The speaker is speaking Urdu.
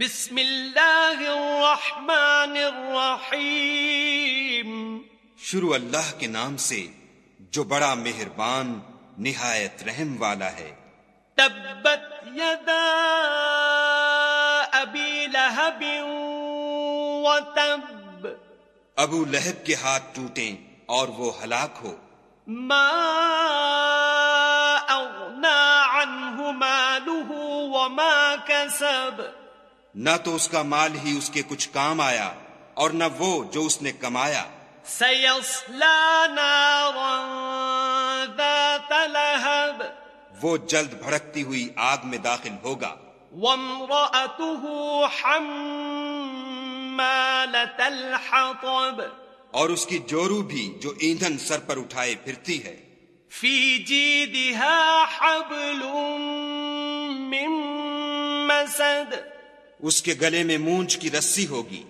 بسم اللہ الرحمن الرحیم۔ شروع اللہ کے نام سے جو بڑا مہربان نہایت رحم والا ہے۔ تبت یدا ابی لہب وتب ابو لہب کے ہاتھ ٹوٹیں اور وہ ہلاک ہو۔ ما اغنا عنہ مالہ وما کسب نہ تو اس کا مال ہی اس کے کچھ کام آیا اور نہ وہ جو اس نے کمایا۔ ذات لہب وہ جلد بھڑکتی ہوئی آگ میں داخل ہوگا۔ وامرأته حمالة الحطب۔ اور اس کی جورو بھی جو ایندھن سر پر اٹھائے پھرتی ہے۔ في جيدها حبل من مسد۔ اس کے گلے میں مونج کی رسی ہوگی۔